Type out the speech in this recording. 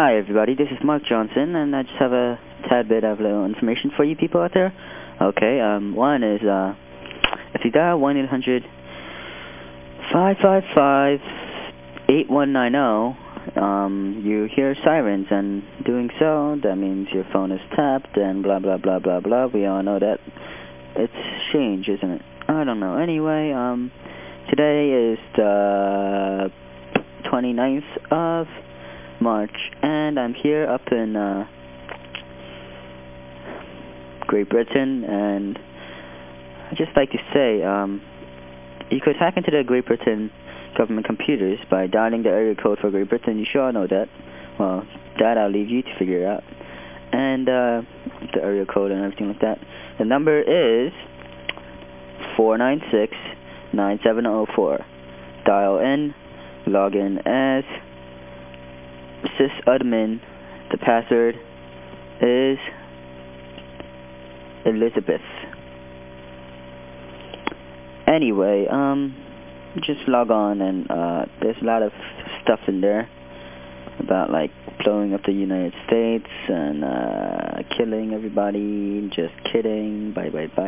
Hi, everybody. This is Mark Johnson, and I just have a tad bit of little information for you people out there. Okay, um, one is uh, if you dial 1 800 555 8190, um, you hear sirens, and doing so, that means your phone is tapped, and blah, blah, blah, blah, blah. We all know that. It's strange, isn't it? I don't know. Anyway, um, today is the 29th of March, and I'm here up in uh, Great Britain, and I'd just like to say, um, you could hack into the Great Britain government computers by dialing the area code for Great Britain. You sure know that. Well, that I'll leave you to figure out. And uh, the area code and everything like that. The number is 496-9704. Dial in, log in as sysadmin. The password is Elizabeth. Anyway, um, just log on and uh, there's a lot of stuff in there about like blowing up the United States and uh, killing everybody. Just kidding. Bye, bye, bye.